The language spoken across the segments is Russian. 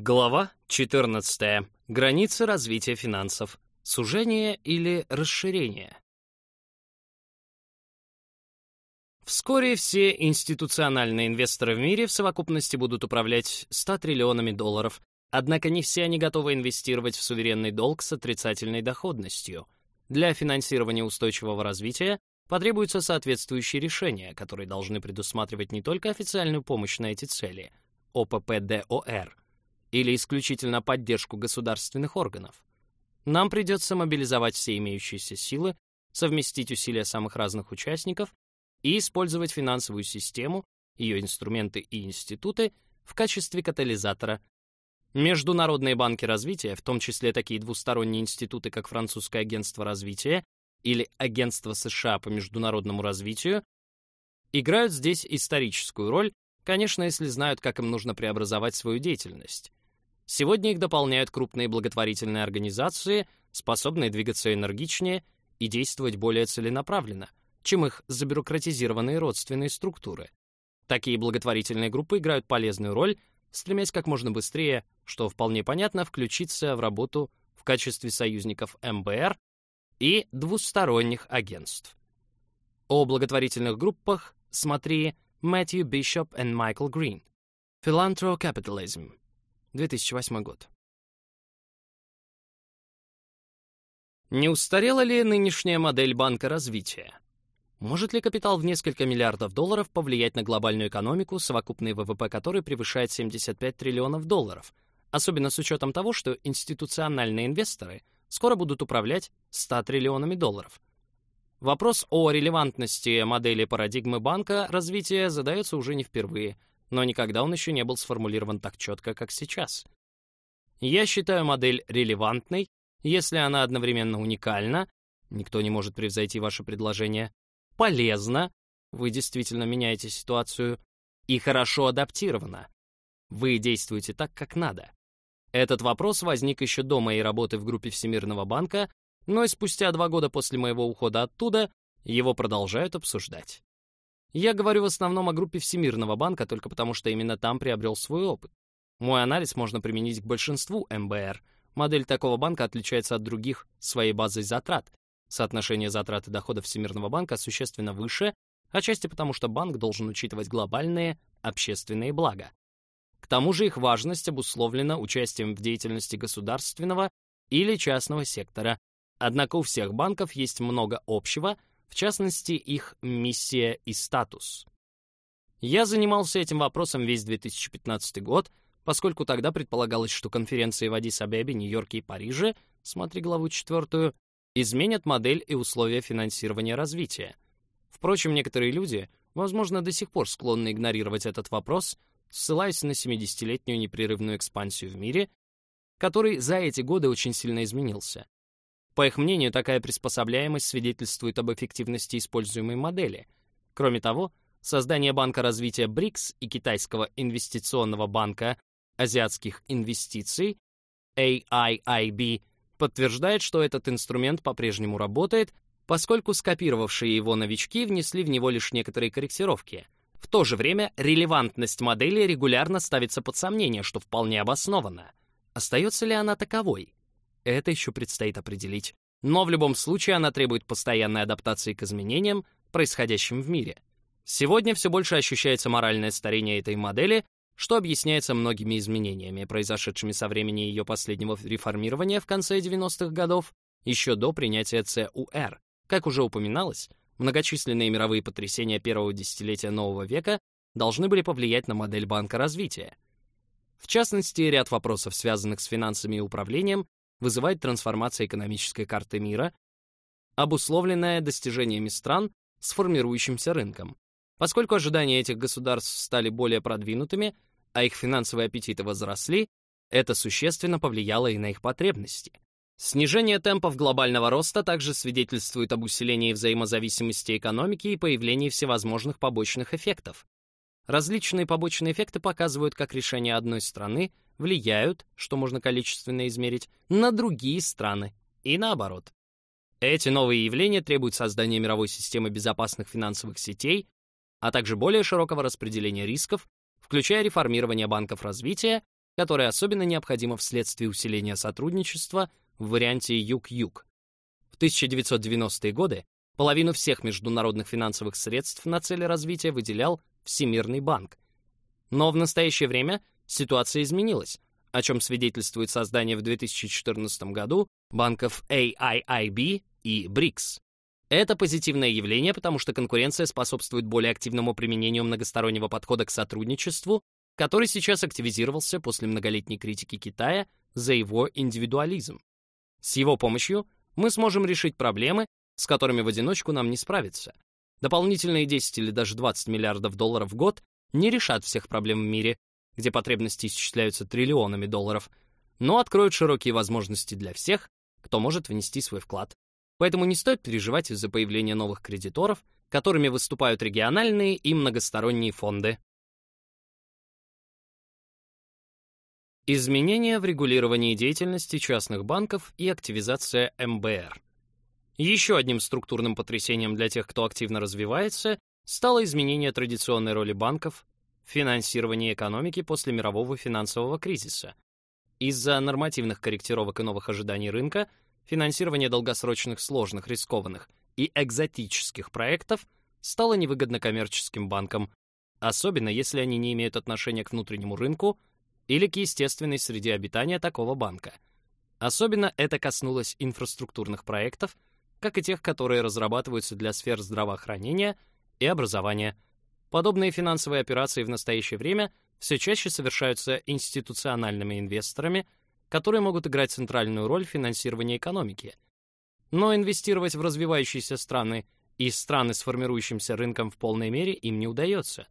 Глава 14. Границы развития финансов. Сужение или расширение. Вскоре все институциональные инвесторы в мире в совокупности будут управлять 100 триллионами долларов, однако не все они готовы инвестировать в суверенный долг с отрицательной доходностью. Для финансирования устойчивого развития потребуются соответствующие решения, которые должны предусматривать не только официальную помощь на эти цели, ОППДОР, или исключительно поддержку государственных органов. Нам придется мобилизовать все имеющиеся силы, совместить усилия самых разных участников и использовать финансовую систему, ее инструменты и институты в качестве катализатора. Международные банки развития, в том числе такие двусторонние институты, как Французское агентство развития или Агентство США по международному развитию, играют здесь историческую роль, конечно, если знают, как им нужно преобразовать свою деятельность. Сегодня их дополняют крупные благотворительные организации, способные двигаться энергичнее и действовать более целенаправленно, чем их забюрократизированные родственные структуры. Такие благотворительные группы играют полезную роль, стремясь как можно быстрее, что вполне понятно, включиться в работу в качестве союзников МБР и двусторонних агентств. О благотворительных группах смотри Мэтью Бишоп и Майкл Грин. Philanthro-Capitalism. 2008 год. Не устарела ли нынешняя модель банка развития? Может ли капитал в несколько миллиардов долларов повлиять на глобальную экономику, совокупный ВВП которой превышает 75 триллионов долларов, особенно с учетом того, что институциональные инвесторы скоро будут управлять 100 триллионами долларов? Вопрос о релевантности модели парадигмы банка развития задается уже не впервые – но никогда он еще не был сформулирован так четко, как сейчас. Я считаю модель релевантной, если она одновременно уникальна, никто не может превзойти ваше предложение, полезна, вы действительно меняете ситуацию, и хорошо адаптирована. Вы действуете так, как надо. Этот вопрос возник еще до моей работы в группе Всемирного банка, но и спустя два года после моего ухода оттуда его продолжают обсуждать. Я говорю в основном о группе Всемирного банка только потому, что именно там приобрел свой опыт. Мой анализ можно применить к большинству МБР. Модель такого банка отличается от других своей базой затрат. Соотношение затрат и доходов Всемирного банка существенно выше, отчасти потому, что банк должен учитывать глобальные общественные блага. К тому же их важность обусловлена участием в деятельности государственного или частного сектора. Однако у всех банков есть много общего — в частности, их миссия и статус. Я занимался этим вопросом весь 2015 год, поскольку тогда предполагалось, что конференции в Адис-Абебе, Нью-Йорке и Париже, смотри главу четвертую, изменят модель и условия финансирования развития. Впрочем, некоторые люди, возможно, до сих пор склонны игнорировать этот вопрос, ссылаясь на 70-летнюю непрерывную экспансию в мире, который за эти годы очень сильно изменился. По их мнению, такая приспособляемость свидетельствует об эффективности используемой модели. Кроме того, создание Банка развития БРИКС и Китайского инвестиционного банка азиатских инвестиций AIIB подтверждает, что этот инструмент по-прежнему работает, поскольку скопировавшие его новички внесли в него лишь некоторые корректировки. В то же время релевантность модели регулярно ставится под сомнение, что вполне обоснованно. Остается ли она таковой? Это еще предстоит определить. Но в любом случае она требует постоянной адаптации к изменениям, происходящим в мире. Сегодня все больше ощущается моральное старение этой модели, что объясняется многими изменениями, произошедшими со времени ее последнего реформирования в конце 90-х годов, еще до принятия ЦУР. Как уже упоминалось, многочисленные мировые потрясения первого десятилетия нового века должны были повлиять на модель банка развития. В частности, ряд вопросов, связанных с финансами и управлением, вызывает трансформация экономической карты мира, обусловленная достижениями стран с формирующимся рынком. Поскольку ожидания этих государств стали более продвинутыми, а их финансовые аппетиты возросли, это существенно повлияло и на их потребности. Снижение темпов глобального роста также свидетельствует об усилении взаимозависимости экономики и появлении всевозможных побочных эффектов. Различные побочные эффекты показывают, как решения одной страны влияют, что можно количественно измерить, на другие страны и наоборот. Эти новые явления требуют создания мировой системы безопасных финансовых сетей, а также более широкого распределения рисков, включая реформирование банков развития которое особенно необходимо вследствие усиления сотрудничества в варианте Юг-Юг. В 1990-е годы половину всех международных финансовых средств на цели развития выделял Всемирный банк. Но в настоящее время ситуация изменилась, о чем свидетельствует создание в 2014 году банков AIIB и BRICS. Это позитивное явление, потому что конкуренция способствует более активному применению многостороннего подхода к сотрудничеству который сейчас активизировался после многолетней критики Китая за его индивидуализм. С его помощью мы сможем решить проблемы, с которыми в одиночку нам не справиться. Дополнительные 10 или даже 20 миллиардов долларов в год не решат всех проблем в мире, где потребности исчисляются триллионами долларов, но откроют широкие возможности для всех, кто может внести свой вклад. Поэтому не стоит переживать из-за появления новых кредиторов, которыми выступают региональные и многосторонние фонды. Изменения в регулировании деятельности частных банков и активизация МБР. Еще одним структурным потрясением для тех, кто активно развивается, стало изменение традиционной роли банков в финансировании экономики после мирового финансового кризиса. Из-за нормативных корректировок и новых ожиданий рынка финансирование долгосрочных сложных, рискованных и экзотических проектов стало невыгодно коммерческим банкам, особенно если они не имеют отношения к внутреннему рынку или к естественной среде обитания такого банка. Особенно это коснулось инфраструктурных проектов, как и тех, которые разрабатываются для сфер здравоохранения и образования. Подобные финансовые операции в настоящее время все чаще совершаются институциональными инвесторами, которые могут играть центральную роль в финансировании экономики. Но инвестировать в развивающиеся страны и страны с формирующимся рынком в полной мере им не удается.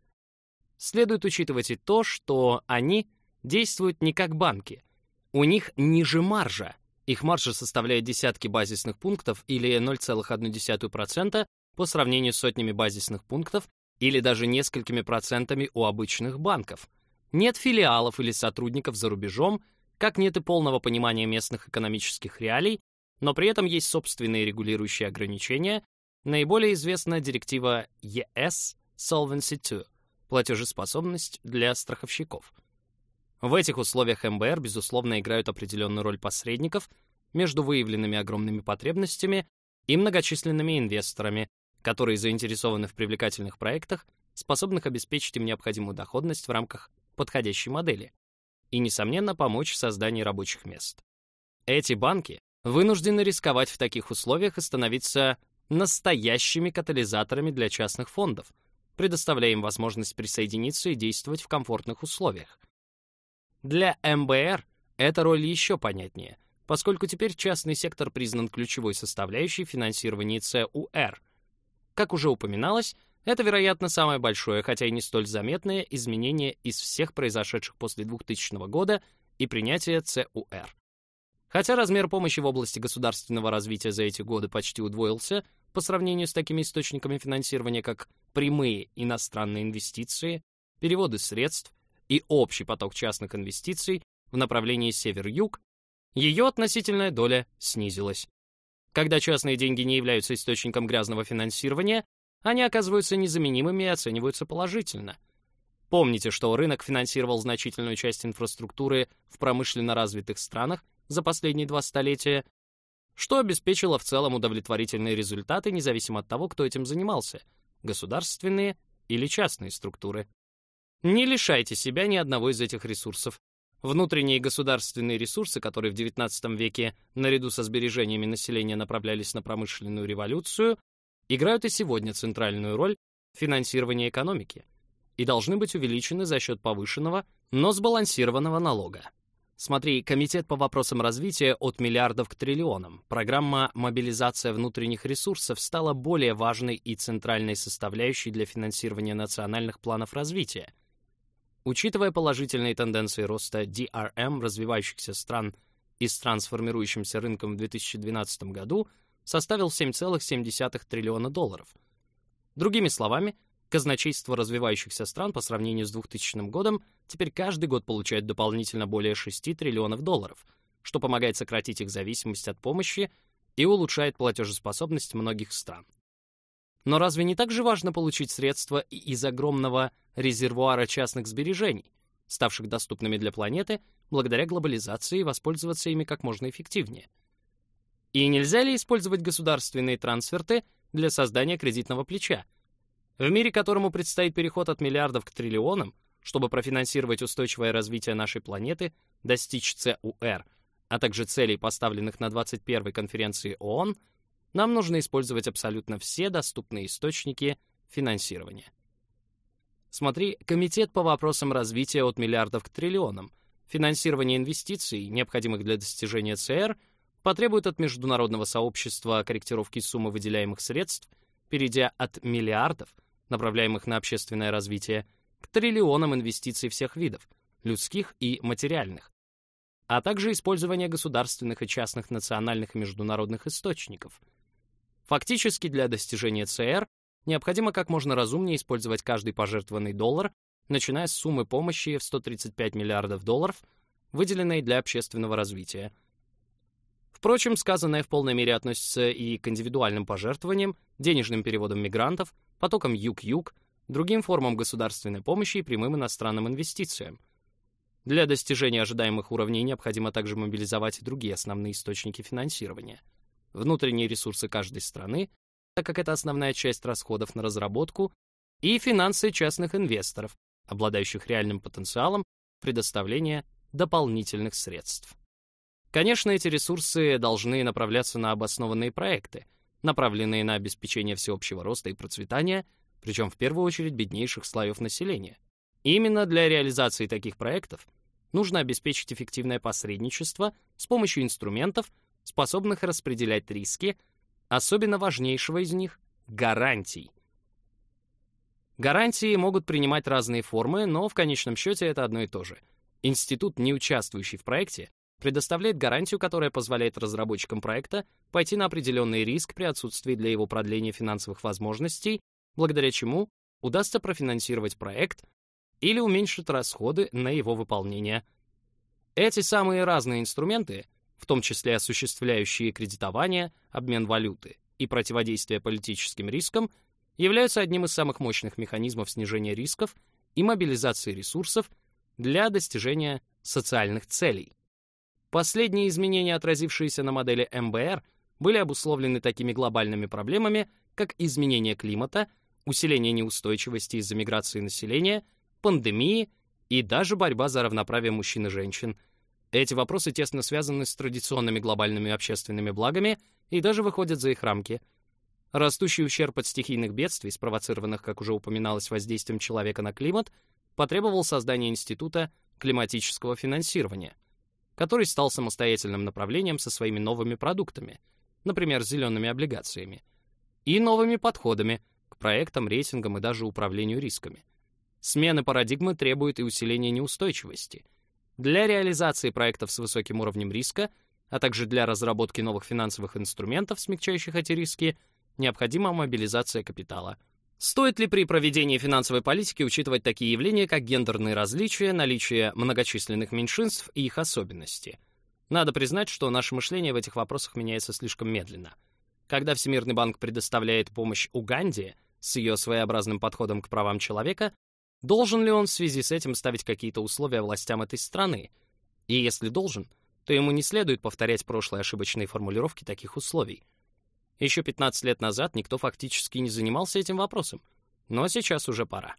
Следует учитывать и то, что они действуют не как банки. У них ниже маржа. Их маржа составляет десятки базисных пунктов или 0,1% по сравнению с сотнями базисных пунктов или даже несколькими процентами у обычных банков. Нет филиалов или сотрудников за рубежом, как нет и полного понимания местных экономических реалий, но при этом есть собственные регулирующие ограничения. Наиболее известна директива ЕС Solvency II – платежеспособность для страховщиков – в этих условиях МБР, безусловно, играют определенную роль посредников между выявленными огромными потребностями и многочисленными инвесторами, которые заинтересованы в привлекательных проектах, способных обеспечить им необходимую доходность в рамках подходящей модели и, несомненно, помочь в создании рабочих мест. Эти банки вынуждены рисковать в таких условиях и становиться настоящими катализаторами для частных фондов, предоставляя им возможность присоединиться и действовать в комфортных условиях. Для МБР эта роль еще понятнее, поскольку теперь частный сектор признан ключевой составляющей финансирования ЦУР. Как уже упоминалось, это, вероятно, самое большое, хотя и не столь заметное изменение из всех произошедших после 2000 года и принятия ЦУР. Хотя размер помощи в области государственного развития за эти годы почти удвоился по сравнению с такими источниками финансирования, как прямые иностранные инвестиции, переводы средств, и общий поток частных инвестиций в направлении север-юг, ее относительная доля снизилась. Когда частные деньги не являются источником грязного финансирования, они оказываются незаменимыми и оцениваются положительно. Помните, что рынок финансировал значительную часть инфраструктуры в промышленно развитых странах за последние два столетия, что обеспечило в целом удовлетворительные результаты, независимо от того, кто этим занимался — государственные или частные структуры. Не лишайте себя ни одного из этих ресурсов. Внутренние государственные ресурсы, которые в XIX веке наряду со сбережениями населения направлялись на промышленную революцию, играют и сегодня центральную роль в финансировании экономики и должны быть увеличены за счет повышенного, но сбалансированного налога. Смотри, Комитет по вопросам развития от миллиардов к триллионам. Программа «Мобилизация внутренних ресурсов» стала более важной и центральной составляющей для финансирования национальных планов развития – Учитывая положительные тенденции роста DRM развивающихся стран и стран с формирующимся рынком в 2012 году составил 7,7 триллиона долларов. Другими словами, казначейство развивающихся стран по сравнению с 2000 годом теперь каждый год получает дополнительно более 6 триллионов долларов, что помогает сократить их зависимость от помощи и улучшает платежеспособность многих стран. Но разве не так же важно получить средства из огромного резервуара частных сбережений? ставших доступными для планеты благодаря глобализации и воспользоваться ими как можно эффективнее. И нельзя ли использовать государственные трансферты для создания кредитного плеча? В мире, которому предстоит переход от миллиардов к триллионам, чтобы профинансировать устойчивое развитие нашей планеты, достичь ЦУР, а также целей, поставленных на 21-й конференции ООН, нам нужно использовать абсолютно все доступные источники финансирования. Смотри, Комитет по вопросам развития от миллиардов к триллионам. Финансирование инвестиций, необходимых для достижения ЦР, потребует от международного сообщества корректировки суммы выделяемых средств, перейдя от миллиардов, направляемых на общественное развитие, к триллионам инвестиций всех видов, людских и материальных, а также использование государственных и частных национальных и международных источников. Фактически для достижения ЦР необходимо как можно разумнее использовать каждый пожертвованный доллар, начиная с суммы помощи в 135 миллиардов долларов, выделенной для общественного развития. Впрочем, сказанное в полной мере относится и к индивидуальным пожертвованиям, денежным переводам мигрантов, потокам юг-юг, другим формам государственной помощи и прямым иностранным инвестициям. Для достижения ожидаемых уровней необходимо также мобилизовать и другие основные источники финансирования. Внутренние ресурсы каждой страны, так как это основная часть расходов на разработку, и финансы частных инвесторов, обладающих реальным потенциалом предоставления дополнительных средств. Конечно, эти ресурсы должны направляться на обоснованные проекты, направленные на обеспечение всеобщего роста и процветания, причем в первую очередь беднейших слоев населения. Именно для реализации таких проектов нужно обеспечить эффективное посредничество с помощью инструментов, способных распределять риски, особенно важнейшего из них — гарантий. Гарантии могут принимать разные формы, но в конечном счете это одно и то же. Институт, не участвующий в проекте, предоставляет гарантию, которая позволяет разработчикам проекта пойти на определенный риск при отсутствии для его продления финансовых возможностей, благодаря чему удастся профинансировать проект или уменьшить расходы на его выполнение. Эти самые разные инструменты в том числе осуществляющие кредитование, обмен валюты и противодействие политическим рискам, являются одним из самых мощных механизмов снижения рисков и мобилизации ресурсов для достижения социальных целей. Последние изменения, отразившиеся на модели МБР, были обусловлены такими глобальными проблемами, как изменение климата, усиление неустойчивости из-за миграции населения, пандемии и даже борьба за равноправие мужчин и женщин – эти вопросы тесно связаны с традиционными глобальными общественными благами и даже выходят за их рамки. Растущий ущерб от стихийных бедствий, спровоцированных, как уже упоминалось, воздействием человека на климат, потребовал создания Института климатического финансирования, который стал самостоятельным направлением со своими новыми продуктами, например, зелеными облигациями, и новыми подходами к проектам, рейтингам и даже управлению рисками. Смена парадигмы требует и усиления неустойчивости — для реализации проектов с высоким уровнем риска, а также для разработки новых финансовых инструментов, смягчающих эти риски, необходима мобилизация капитала. Стоит ли при проведении финансовой политики учитывать такие явления, как гендерные различия, наличие многочисленных меньшинств и их особенности? Надо признать, что наше мышление в этих вопросах меняется слишком медленно. Когда Всемирный банк предоставляет помощь Уганде с ее своеобразным подходом к правам человека, Должен ли он в связи с этим ставить какие-то условия властям этой страны? И если должен, то ему не следует повторять прошлые ошибочные формулировки таких условий. Еще 15 лет назад никто фактически не занимался этим вопросом, но сейчас уже пора.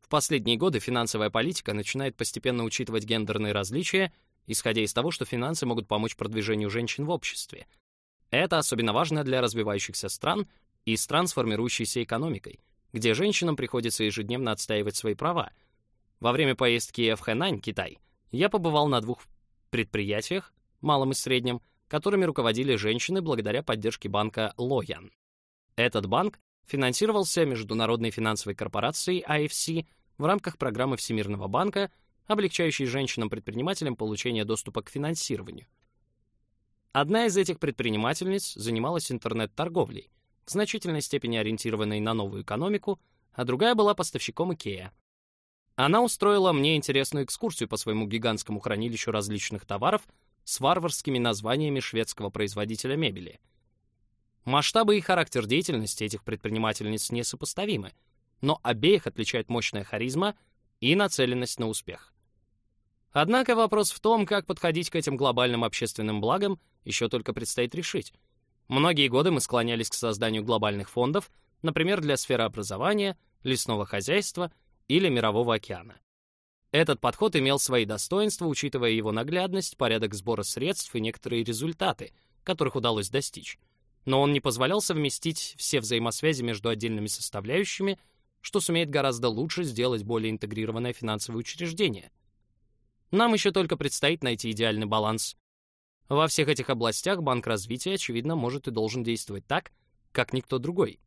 В последние годы финансовая политика начинает постепенно учитывать гендерные различия, исходя из того, что финансы могут помочь продвижению женщин в обществе. Это особенно важно для развивающихся стран и стран с формирующейся экономикой, где женщинам приходится ежедневно отстаивать свои права. Во время поездки в Хэнань, Китай, я побывал на двух предприятиях, малом и среднем, которыми руководили женщины благодаря поддержке банка Лоян. Этот банк финансировался Международной финансовой корпорацией IFC в рамках программы Всемирного банка, облегчающей женщинам-предпринимателям получение доступа к финансированию. Одна из этих предпринимательниц занималась интернет-торговлей, в значительной степени ориентированной на новую экономику, а другая была поставщиком IKEA. Она устроила мне интересную экскурсию по своему гигантскому хранилищу различных товаров с варварскими названиями шведского производителя мебели. Масштабы и характер деятельности этих предпринимательниц несопоставимы, но обеих отличает мощная харизма и нацеленность на успех. Однако вопрос в том, как подходить к этим глобальным общественным благам, еще только предстоит решить. Многие годы мы склонялись к созданию глобальных фондов, например, для сферы образования, лесного хозяйства или мирового океана. Этот подход имел свои достоинства, учитывая его наглядность, порядок сбора средств и некоторые результаты, которых удалось достичь. Но он не позволял совместить все взаимосвязи между отдельными составляющими, что сумеет гораздо лучше сделать более интегрированное финансовое учреждение. Нам еще только предстоит найти идеальный баланс во всех этих областях Банк развития, очевидно, может и должен действовать так, как никто другой.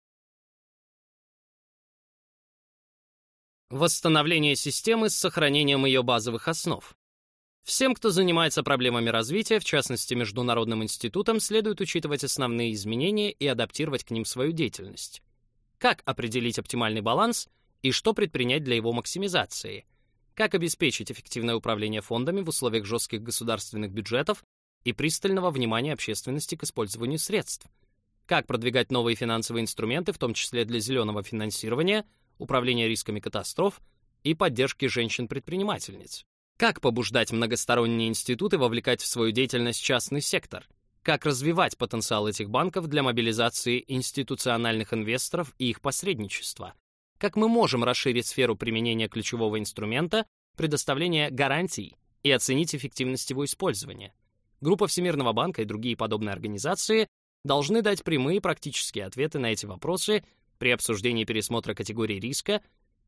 Восстановление системы с сохранением ее базовых основ. Всем, кто занимается проблемами развития, в частности Международным институтом, следует учитывать основные изменения и адаптировать к ним свою деятельность. Как определить оптимальный баланс и что предпринять для его максимизации? Как обеспечить эффективное управление фондами в условиях жестких государственных бюджетов и пристального внимания общественности к использованию средств. Как продвигать новые финансовые инструменты, в том числе для зеленого финансирования, управления рисками катастроф и поддержки женщин-предпринимательниц. Как побуждать многосторонние институты вовлекать в свою деятельность частный сектор? Как развивать потенциал этих банков для мобилизации институциональных инвесторов и их посредничества? Как мы можем расширить сферу применения ключевого инструмента, предоставления гарантий и оценить эффективность его использования? Группа Всемирного банка и другие подобные организации должны дать прямые практические ответы на эти вопросы при обсуждении пересмотра категорий риска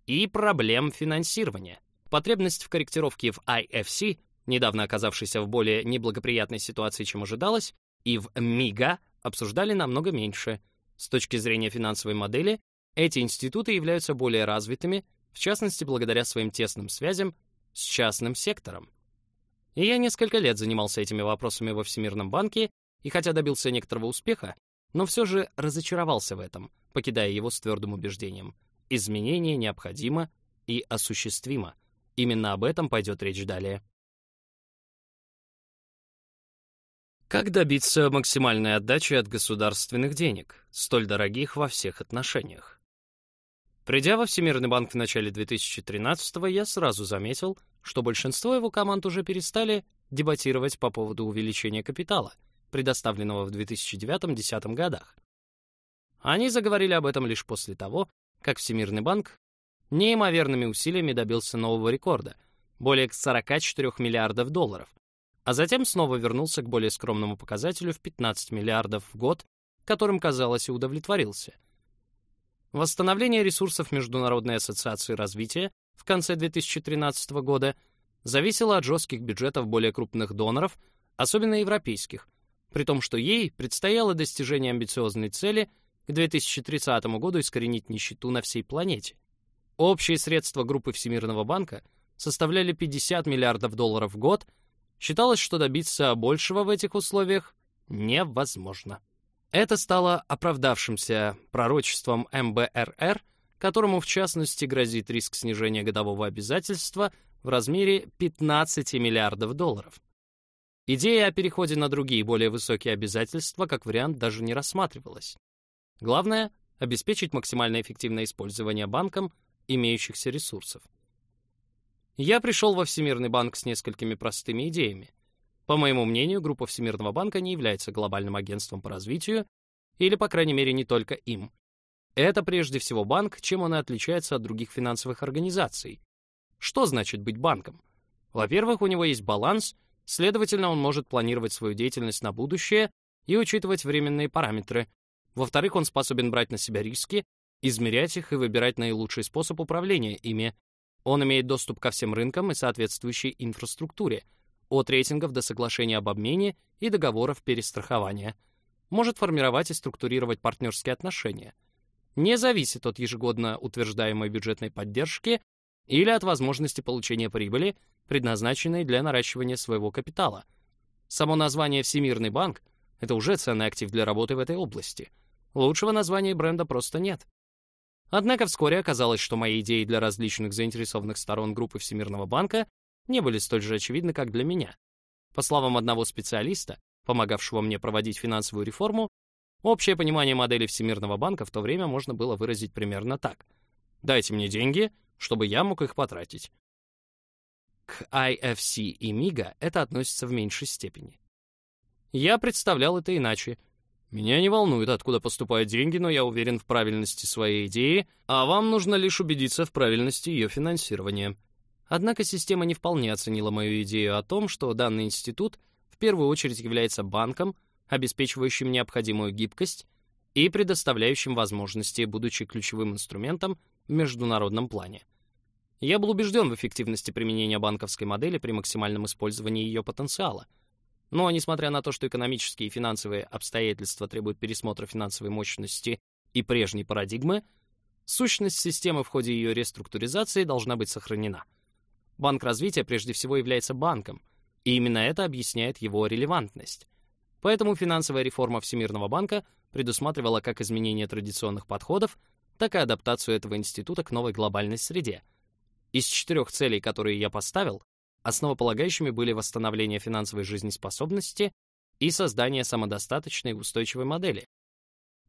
и проблем финансирования. Потребность в корректировке в IFC, недавно оказавшейся в более неблагоприятной ситуации, чем ожидалось, и в МИГА обсуждали намного меньше. С точки зрения финансовой модели, эти институты являются более развитыми, в частности, благодаря своим тесным связям с частным сектором. И я несколько лет занимался этими вопросами во Всемирном банке, и хотя добился некоторого успеха, но все же разочаровался в этом, покидая его с твердым убеждением. Изменение необходимо и осуществимо. Именно об этом пойдет речь далее. Как добиться максимальной отдачи от государственных денег, столь дорогих во всех отношениях? Придя во Всемирный банк в начале 2013-го, я сразу заметил, что большинство его команд уже перестали дебатировать по поводу увеличения капитала, предоставленного в 2009-2010 годах. Они заговорили об этом лишь после того, как Всемирный банк неимоверными усилиями добился нового рекорда — более 44 миллиардов долларов, а затем снова вернулся к более скромному показателю в 15 миллиардов в год, которым, казалось, и удовлетворился. Восстановление ресурсов Международной ассоциации развития в конце 2013 года зависело от жестких бюджетов более крупных доноров, особенно европейских, при том, что ей предстояло достижение амбициозной цели к 2030 году искоренить нищету на всей планете. Общие средства группы Всемирного банка составляли 50 миллиардов долларов в год, считалось, что добиться большего в этих условиях невозможно. Это стало оправдавшимся пророчеством МБРР, которому в частности грозит риск снижения годового обязательства в размере 15 миллиардов долларов. Идея о переходе на другие более высокие обязательства как вариант даже не рассматривалась. Главное — обеспечить максимально эффективное использование банком имеющихся ресурсов. Я пришел во Всемирный банк с несколькими простыми идеями — по моему мнению, группа Всемирного банка не является глобальным агентством по развитию, или, по крайней мере, не только им. Это прежде всего банк, чем он и отличается от других финансовых организаций. Что значит быть банком? Во-первых, у него есть баланс, следовательно, он может планировать свою деятельность на будущее и учитывать временные параметры. Во-вторых, он способен брать на себя риски, измерять их и выбирать наилучший способ управления ими. Он имеет доступ ко всем рынкам и соответствующей инфраструктуре — от рейтингов до соглашений об обмене и договоров перестрахования. Может формировать и структурировать партнерские отношения. Не зависит от ежегодно утверждаемой бюджетной поддержки или от возможности получения прибыли, предназначенной для наращивания своего капитала. Само название «Всемирный банк» — это уже ценный актив для работы в этой области. Лучшего названия бренда просто нет. Однако вскоре оказалось, что мои идеи для различных заинтересованных сторон группы Всемирного банка не были столь же очевидны, как для меня. По словам одного специалиста, помогавшего мне проводить финансовую реформу, общее понимание модели Всемирного банка в то время можно было выразить примерно так. Дайте мне деньги, чтобы я мог их потратить. К IFC и MIGA это относится в меньшей степени. Я представлял это иначе. Меня не волнует, откуда поступают деньги, но я уверен в правильности своей идеи, а вам нужно лишь убедиться в правильности ее финансирования. Однако система не вполне оценила мою идею о том, что данный институт в первую очередь является банком, обеспечивающим необходимую гибкость и предоставляющим возможности, будучи ключевым инструментом в международном плане. Я был убежден в эффективности применения банковской модели при максимальном использовании ее потенциала. Но, несмотря на то, что экономические и финансовые обстоятельства требуют пересмотра финансовой мощности и прежней парадигмы, сущность системы в ходе ее реструктуризации должна быть сохранена. Банк развития прежде всего является банком, и именно это объясняет его релевантность. Поэтому финансовая реформа Всемирного банка предусматривала как изменение традиционных подходов, так и адаптацию этого института к новой глобальной среде — из четырех целей, которые я поставил, основополагающими были восстановление финансовой жизнеспособности и создание самодостаточной устойчивой модели.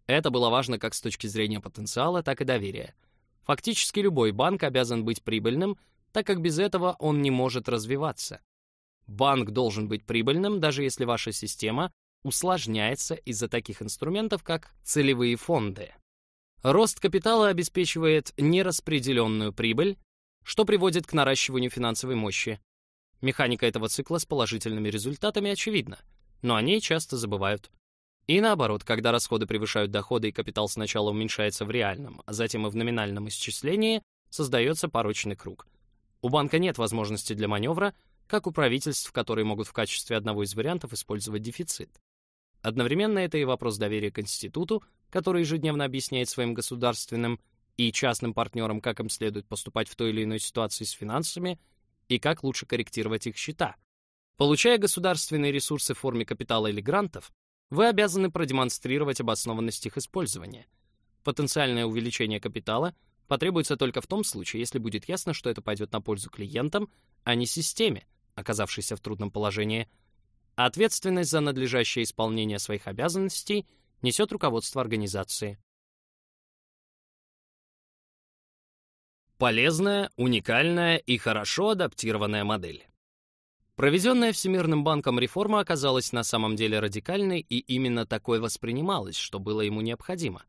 Это было важно как с точки зрения потенциала, так и доверия. Фактически любой банк обязан быть прибыльным, так как без этого он не может развиваться. Банк должен быть прибыльным, даже если ваша система усложняется из-за таких инструментов, как целевые фонды. Рост капитала обеспечивает нераспределенную прибыль, что приводит к наращиванию финансовой мощи. Механика этого цикла с положительными результатами очевидна, но о ней часто забывают. И наоборот, когда расходы превышают доходы и капитал сначала уменьшается в реальном, а затем и в номинальном исчислении, создается порочный круг. У банка нет возможности для маневра, как у правительств, которые могут в качестве одного из вариантов использовать дефицит. Одновременно это и вопрос доверия к институту, который ежедневно объясняет своим государственным и частным партнерам, как им следует поступать в той или иной ситуации с финансами и как лучше корректировать их счета. Получая государственные ресурсы в форме капитала или грантов, вы обязаны продемонстрировать обоснованность их использования. Потенциальное увеличение капитала потребуется только в том случае, если будет ясно, что это пойдет на пользу клиентам, а не системе, оказавшейся в трудном положении. Ответственность за надлежащее исполнение своих обязанностей несет руководство организации. Полезная, уникальная и хорошо адаптированная модель. Проведенная Всемирным банком реформа оказалась на самом деле радикальной и именно такой воспринималась, что было ему необходимо.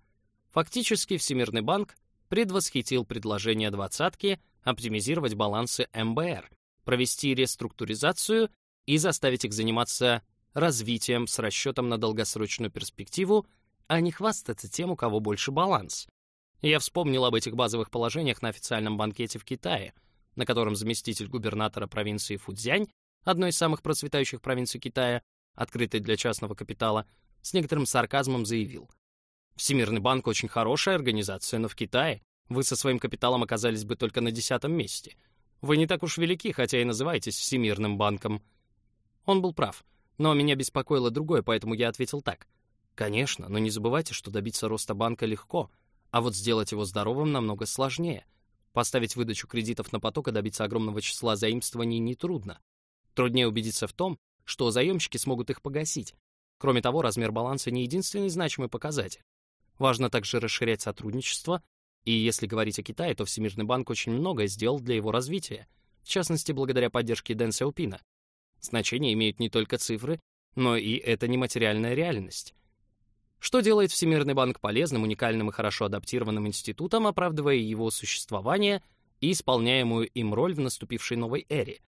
Фактически Всемирный банк предвосхитил предложение двадцатки оптимизировать балансы МБР, провести реструктуризацию и заставить их заниматься развитием с расчетом на долгосрочную перспективу, а не хвастаться тем, у кого больше баланс. Я вспомнил об этих базовых положениях на официальном банкете в Китае, на котором заместитель губернатора провинции Фудзянь, одной из самых процветающих провинций Китая, открытой для частного капитала, с некоторым сарказмом заявил. «Всемирный банк очень хорошая организация, но в Китае вы со своим капиталом оказались бы только на десятом месте. Вы не так уж велики, хотя и называетесь Всемирным банком». Он был прав, но меня беспокоило другое, поэтому я ответил так. «Конечно, но не забывайте, что добиться роста банка легко — а вот сделать его здоровым намного сложнее. Поставить выдачу кредитов на поток и добиться огромного числа заимствований нетрудно. Труднее убедиться в том, что заемщики смогут их погасить. Кроме того, размер баланса не единственный значимый показатель. Важно также расширять сотрудничество, и если говорить о Китае, то Всемирный банк очень многое сделал для его развития, в частности, благодаря поддержке Дэн Сяопина. Значение имеют не только цифры, но и это нематериальная реальность. Что делает Всемирный банк полезным, уникальным и хорошо адаптированным институтом, оправдывая его существование и исполняемую им роль в наступившей новой эре.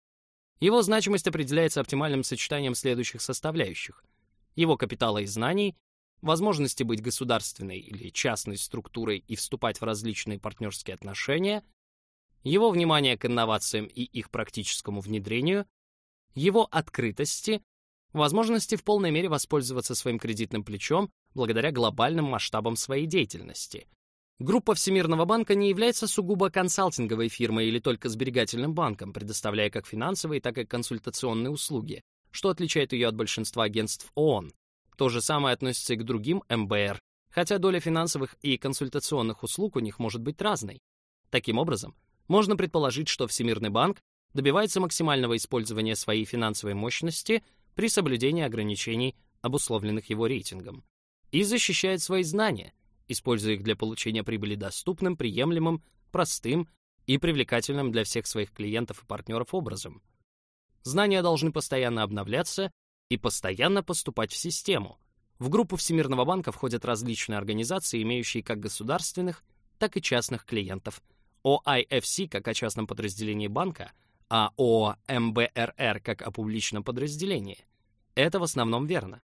Его значимость определяется оптимальным сочетанием следующих составляющих. Его капитала и знаний, возможности быть государственной или частной структурой и вступать в различные партнерские отношения, его внимание к инновациям и их практическому внедрению, его открытости, возможности в полной мере воспользоваться своим кредитным плечом благодаря глобальным масштабам своей деятельности. Группа Всемирного банка не является сугубо консалтинговой фирмой или только сберегательным банком, предоставляя как финансовые, так и консультационные услуги, что отличает ее от большинства агентств ООН. То же самое относится и к другим МБР, хотя доля финансовых и консультационных услуг у них может быть разной. Таким образом, можно предположить, что Всемирный банк добивается максимального использования своей финансовой мощности при соблюдении ограничений, обусловленных его рейтингом и защищает свои знания, используя их для получения прибыли доступным, приемлемым, простым и привлекательным для всех своих клиентов и партнеров образом. Знания должны постоянно обновляться и постоянно поступать в систему. В группу Всемирного банка входят различные организации, имеющие как государственных, так и частных клиентов. OIFC как о частном подразделении банка, а о МБРР как о публичном подразделении. Это в основном верно.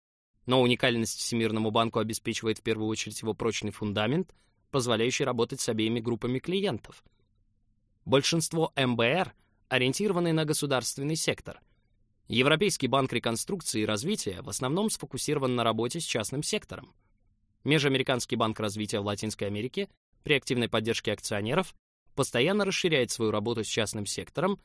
Но уникальность Всемирному банку обеспечивает в первую очередь его прочный фундамент, позволяющий работать с обеими группами клиентов. Большинство МБР ориентированы на государственный сектор. Европейский банк реконструкции и развития в основном сфокусирован на работе с частным сектором. Межамериканский банк развития в Латинской Америке при активной поддержке акционеров постоянно расширяет свою работу с частным сектором,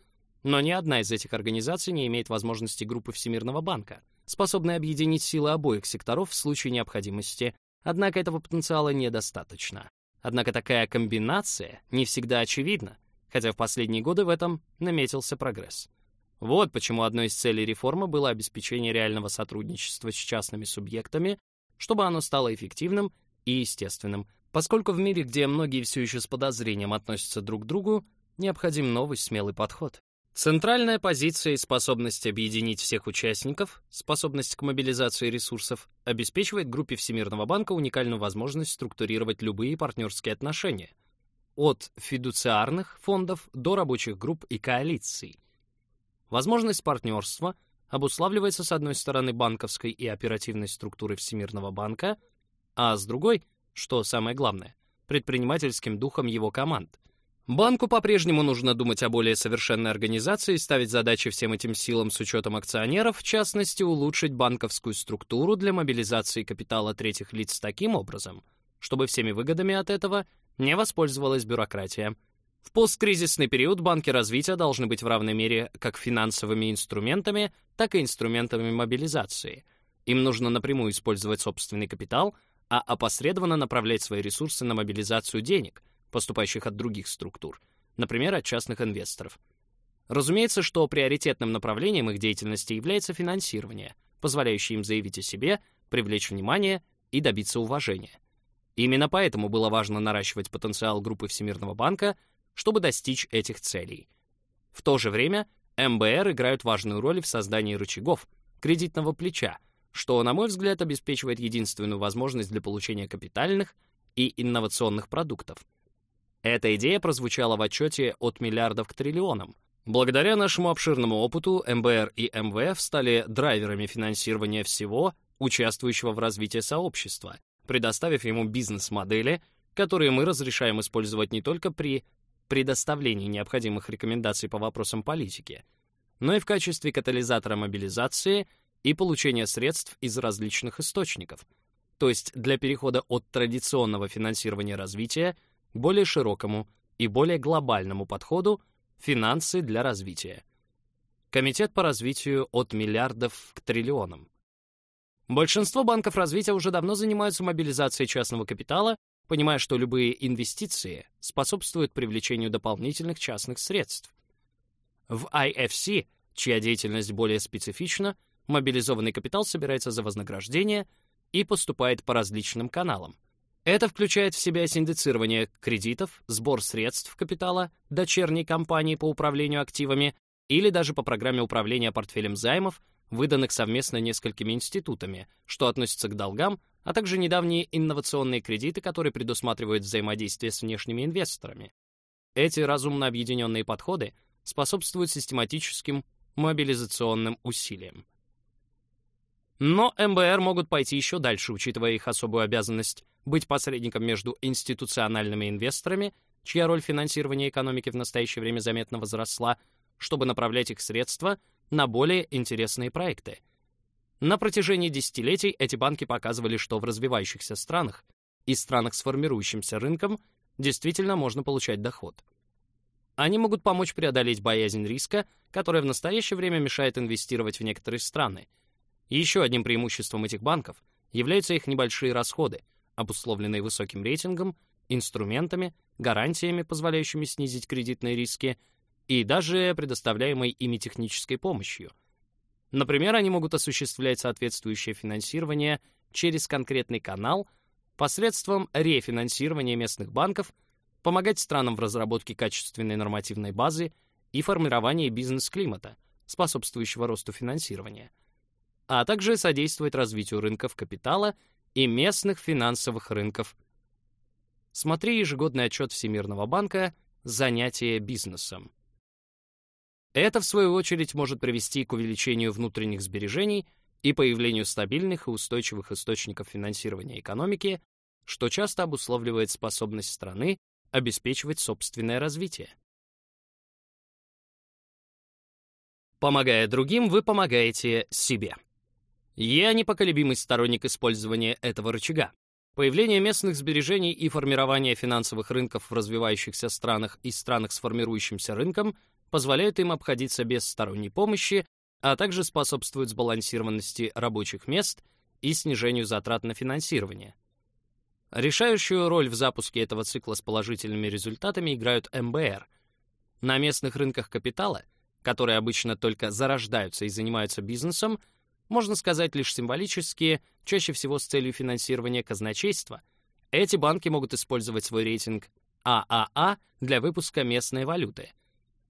но ни одна из этих организаций не имеет возможности группы Всемирного банка, способной объединить силы обоих секторов в случае необходимости, однако этого потенциала недостаточно. Однако такая комбинация не всегда очевидна, хотя в последние годы в этом наметился прогресс. Вот почему одной из целей реформы было обеспечение реального сотрудничества с частными субъектами, чтобы оно стало эффективным и естественным, поскольку в мире, где многие все еще с подозрением относятся друг к другу, необходим новый смелый подход. Центральная позиция и способность объединить всех участников, способность к мобилизации ресурсов, обеспечивает группе Всемирного банка уникальную возможность структурировать любые партнерские отношения, от фидуциарных фондов до рабочих групп и коалиций. Возможность партнерства обуславливается с одной стороны банковской и оперативной структурой Всемирного банка, а с другой, что самое главное, предпринимательским духом его команд – Банку по-прежнему нужно думать о более совершенной организации ставить задачи всем этим силам с учетом акционеров, в частности, улучшить банковскую структуру для мобилизации капитала третьих лиц таким образом, чтобы всеми выгодами от этого не воспользовалась бюрократия. В посткризисный период банки развития должны быть в равной мере как финансовыми инструментами, так и инструментами мобилизации. Им нужно напрямую использовать собственный капитал, а опосредованно направлять свои ресурсы на мобилизацию денег – поступающих от других структур, например, от частных инвесторов. Разумеется, что приоритетным направлением их деятельности является финансирование, позволяющее им заявить о себе, привлечь внимание и добиться уважения. Именно поэтому было важно наращивать потенциал группы Всемирного банка, чтобы достичь этих целей. В то же время МБР играют важную роль в создании рычагов, кредитного плеча, что, на мой взгляд, обеспечивает единственную возможность для получения капитальных и инновационных продуктов — эта идея прозвучала в отчете от миллиардов к триллионам. Благодаря нашему обширному опыту МБР и МВФ стали драйверами финансирования всего, участвующего в развитии сообщества, предоставив ему бизнес-модели, которые мы разрешаем использовать не только при предоставлении необходимых рекомендаций по вопросам политики, но и в качестве катализатора мобилизации и получения средств из различных источников, то есть для перехода от традиционного финансирования развития более широкому и более глобальному подходу «Финансы для развития». Комитет по развитию от миллиардов к триллионам. Большинство банков развития уже давно занимаются мобилизацией частного капитала, понимая, что любые инвестиции способствуют привлечению дополнительных частных средств. В IFC, чья деятельность более специфична, мобилизованный капитал собирается за вознаграждение и поступает по различным каналам — это включает в себя синдицирование кредитов, сбор средств капитала, дочерней компании по управлению активами или даже по программе управления портфелем займов, выданных совместно несколькими институтами, что относится к долгам, а также недавние инновационные кредиты, которые предусматривают взаимодействие с внешними инвесторами. Эти разумно объединенные подходы способствуют систематическим мобилизационным усилиям. Но МБР могут пойти еще дальше, учитывая их особую обязанность быть посредником между институциональными инвесторами, чья роль финансирования экономики в настоящее время заметно возросла, чтобы направлять их средства на более интересные проекты. На протяжении десятилетий эти банки показывали, что в развивающихся странах и странах с формирующимся рынком действительно можно получать доход. Они могут помочь преодолеть боязнь риска, которая в настоящее время мешает инвестировать в некоторые страны. еще одним преимуществом этих банков являются их небольшие расходы, обусловленные высоким рейтингом, инструментами, гарантиями, позволяющими снизить кредитные риски, и даже предоставляемой ими технической помощью. Например, они могут осуществлять соответствующее финансирование через конкретный канал посредством рефинансирования местных банков помогать странам в разработке качественной нормативной базы и формировании бизнес-климата, способствующего росту финансирования, а также содействовать развитию рынков капитала и местных финансовых рынков. Смотри ежегодный отчет Всемирного банка «Занятие бизнесом». Это, в свою очередь, может привести к увеличению внутренних сбережений и появлению стабильных и устойчивых источников финансирования экономики, что часто обусловливает способность страны обеспечивать собственное развитие. Помогая другим, вы помогаете себе. Я непоколебимый сторонник использования этого рычага. Появление местных сбережений и формирование финансовых рынков в развивающихся странах и странах с формирующимся рынком позволяют им обходиться без сторонней помощи, а также способствуют сбалансированности рабочих мест и снижению затрат на финансирование. Решающую роль в запуске этого цикла с положительными результатами играют МБР. На местных рынках капитала, которые обычно только зарождаются и занимаются бизнесом, можно сказать лишь символически, чаще всего с целью финансирования казначейства, эти банки могут использовать свой рейтинг ААА а а для выпуска местной валюты.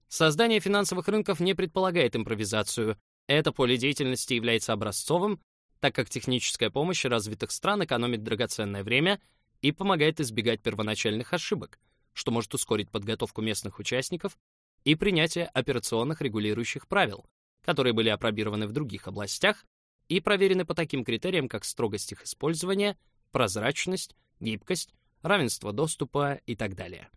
Создание финансовых рынков не предполагает импровизацию. Это поле деятельности является образцовым, так как техническая помощь развитых стран экономит драгоценное время и помогает избегать первоначальных ошибок, что может ускорить подготовку местных участников и принятие операционных регулирующих правил, которые были опробированы в других областях и проверены по таким критериям, как строгость их использования, прозрачность, гибкость, равенство доступа и так далее.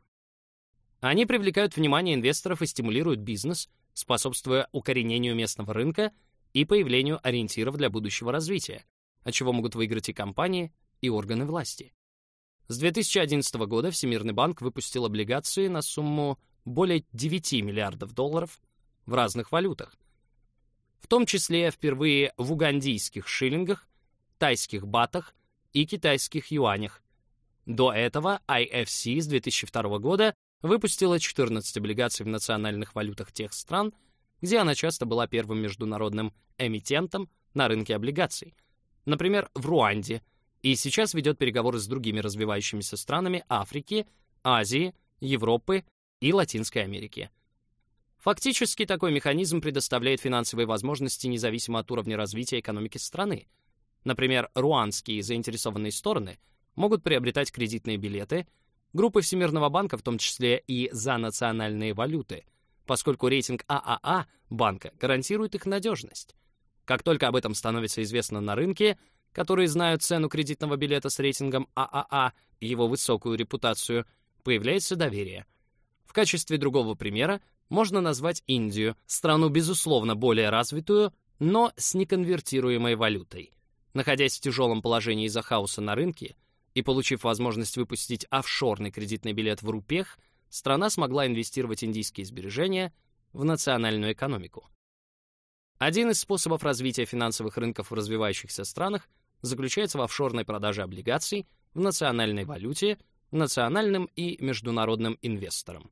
Они привлекают внимание инвесторов и стимулируют бизнес, способствуя укоренению местного рынка и появлению ориентиров для будущего развития, от чего могут выиграть и компании, и органы власти. С 2011 года Всемирный банк выпустил облигации на сумму более 9 миллиардов долларов в разных валютах, в том числе впервые в угандийских шиллингах, тайских батах и китайских юанях. До этого IFC с 2002 года выпустила 14 облигаций в национальных валютах тех стран, где она часто была первым международным эмитентом на рынке облигаций, например, в Руанде, и сейчас ведет переговоры с другими развивающимися странами Африки, Азии, Европы и Латинской Америки. Фактически такой механизм предоставляет финансовые возможности независимо от уровня развития экономики страны. Например, руанские заинтересованные стороны могут приобретать кредитные билеты, группы Всемирного банка, в том числе и за национальные валюты, поскольку рейтинг ААА а а банка гарантирует их надежность. Как только об этом становится известно на рынке, которые знают цену кредитного билета с рейтингом ААА а и его высокую репутацию, появляется доверие. В качестве другого примера можно назвать Индию, страну, безусловно, более развитую, но с неконвертируемой валютой. Находясь в тяжелом положении из-за хаоса на рынке и получив возможность выпустить офшорный кредитный билет в рупех, страна смогла инвестировать индийские сбережения в национальную экономику. Один из способов развития финансовых рынков в развивающихся странах заключается в офшорной продаже облигаций в национальной валюте национальным и международным инвесторам.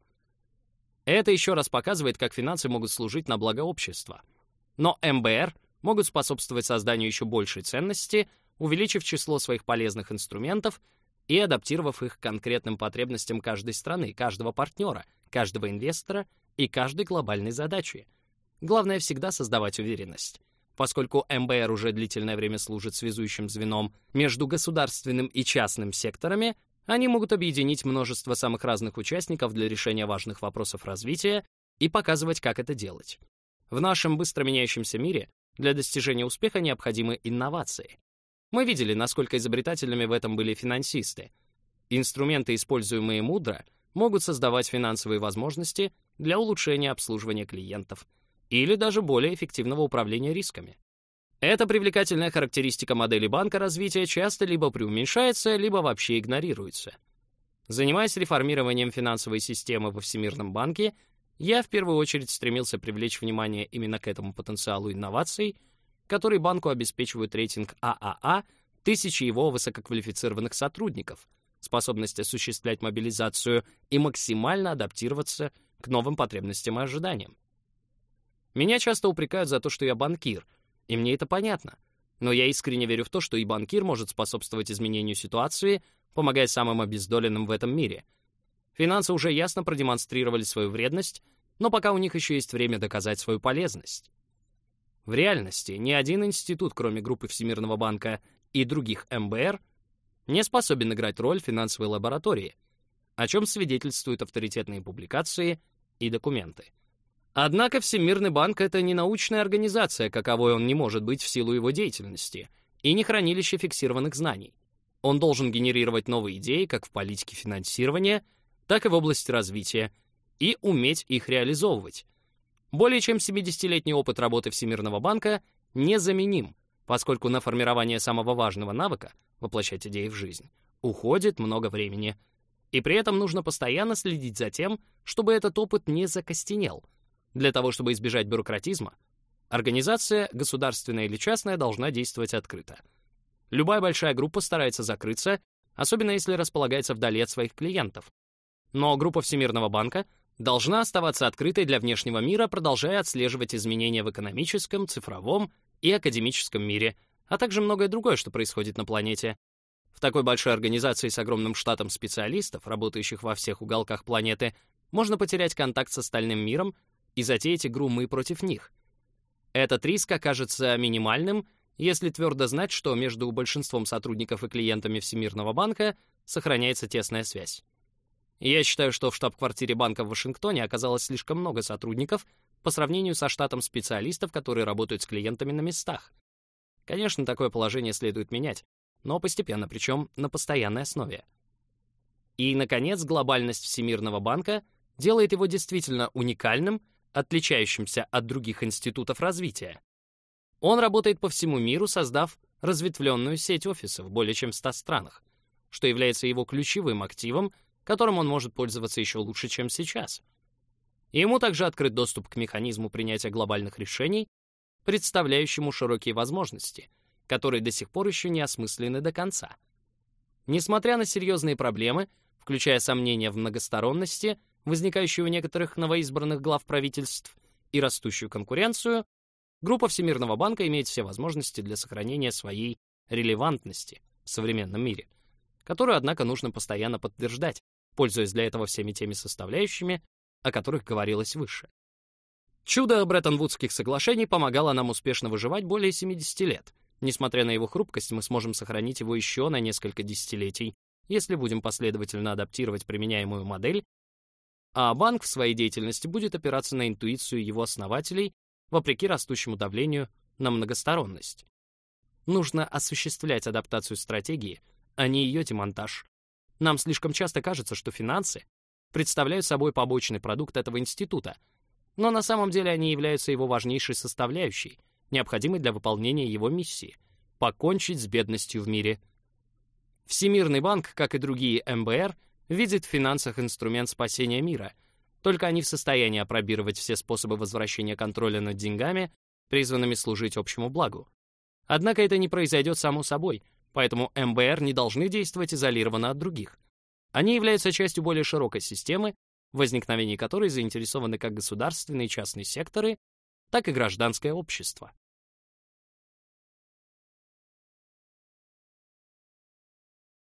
Это еще раз показывает, как финансы могут служить на благо общества. Но МБР могут способствовать созданию еще большей ценности, увеличив число своих полезных инструментов и адаптировав их к конкретным потребностям каждой страны, каждого партнера, каждого инвестора и каждой глобальной задачи. Главное всегда создавать уверенность. Поскольку МБР уже длительное время служит связующим звеном между государственным и частным секторами, они могут объединить множество самых разных участников для решения важных вопросов развития и показывать, как это делать. В нашем быстро меняющемся мире для достижения успеха необходимы инновации. Мы видели, насколько изобретательными в этом были финансисты. Инструменты, используемые мудро, могут создавать финансовые возможности для улучшения обслуживания клиентов или даже более эффективного управления рисками. Эта привлекательная характеристика модели банка развития часто либо преуменьшается, либо вообще игнорируется. Занимаясь реформированием финансовой системы во Всемирном банке, я в первую очередь стремился привлечь внимание именно к этому потенциалу инноваций, который банку обеспечивают рейтинг ААА, тысячи его высококвалифицированных сотрудников, способность осуществлять мобилизацию и максимально адаптироваться к новым потребностям и ожиданиям. Меня часто упрекают за то, что я банкир — и мне это понятно. Но я искренне верю в то, что и банкир может способствовать изменению ситуации, помогая самым обездоленным в этом мире. Финансы уже ясно продемонстрировали свою вредность, но пока у них еще есть время доказать свою полезность. В реальности ни один институт, кроме группы Всемирного банка и других МБР, не способен играть роль финансовой лаборатории, о чем свидетельствуют авторитетные публикации и документы. Однако Всемирный банк — это не научная организация, каковой он не может быть в силу его деятельности, и не хранилище фиксированных знаний. Он должен генерировать новые идеи как в политике финансирования, так и в области развития, и уметь их реализовывать. Более чем 70-летний опыт работы Всемирного банка незаменим, поскольку на формирование самого важного навыка — воплощать идеи в жизнь — уходит много времени. И при этом нужно постоянно следить за тем, чтобы этот опыт не закостенел. Для того, чтобы избежать бюрократизма, организация, государственная или частная, должна действовать открыто. Любая большая группа старается закрыться, особенно если располагается вдали от своих клиентов. Но группа Всемирного банка должна оставаться открытой для внешнего мира, продолжая отслеживать изменения в экономическом, цифровом и академическом мире, а также многое другое, что происходит на планете. В такой большой организации с огромным штатом специалистов, работающих во всех уголках планеты, можно потерять контакт с остальным миром и затеять игру «мы против них». Этот риск окажется минимальным, если твердо знать, что между большинством сотрудников и клиентами Всемирного банка сохраняется тесная связь. Я считаю, что в штаб-квартире банка в Вашингтоне оказалось слишком много сотрудников по сравнению со штатом специалистов, которые работают с клиентами на местах. Конечно, такое положение следует менять, но постепенно, причем на постоянной основе. И, наконец, глобальность Всемирного банка делает его действительно уникальным, отличающимся от других институтов развития. Он работает по всему миру, создав разветвленную сеть офисов более чем в 100 странах, что является его ключевым активом которым он может пользоваться еще лучше, чем сейчас. ему также открыт доступ к механизму принятия глобальных решений, представляющему широкие возможности, которые до сих пор еще не осмыслены до конца. Несмотря на серьезные проблемы, включая сомнения в многосторонности, возникающие у некоторых новоизбранных глав правительств, и растущую конкуренцию, группа Всемирного банка имеет все возможности для сохранения своей релевантности в современном мире, которую, однако, нужно постоянно подтверждать, пользуясь для этого всеми теми составляющими, о которых говорилось выше. Чудо Бреттон-Вудских соглашений помогало нам успешно выживать более 70 лет. Несмотря на его хрупкость, мы сможем сохранить его еще на несколько десятилетий, если будем последовательно адаптировать применяемую модель, а банк в своей деятельности будет опираться на интуицию его основателей вопреки растущему давлению на многосторонность. Нужно осуществлять адаптацию стратегии, а не ее демонтаж, нам слишком часто кажется, что финансы представляют собой побочный продукт этого института, но на самом деле они являются его важнейшей составляющей, необходимой для выполнения его миссии — покончить с бедностью в мире. Всемирный банк, как и другие МБР, видит в финансах инструмент спасения мира, только они в состоянии опробировать все способы возвращения контроля над деньгами, призванными служить общему благу. Однако это не произойдет само собой, поэтому МБР не должны действовать изолированно от других. Они являются частью более широкой системы, в возникновении которой заинтересованы как государственные и частные секторы, так и гражданское общество.